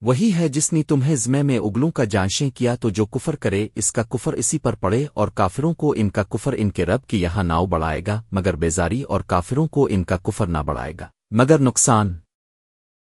وہی ہے جس نے تمہیں زمے میں اگلوں کا جانشیں کیا تو جو کفر کرے، اس کا کفر اسی پر پڑے اور کافروں کو ان کا کفر ان کے رب کی یہاں ناؤ بڑھائے گا، مگر بیزاری اور کافروں کو ان کا کفر نہ بڑھائے گا۔ مگر نقصان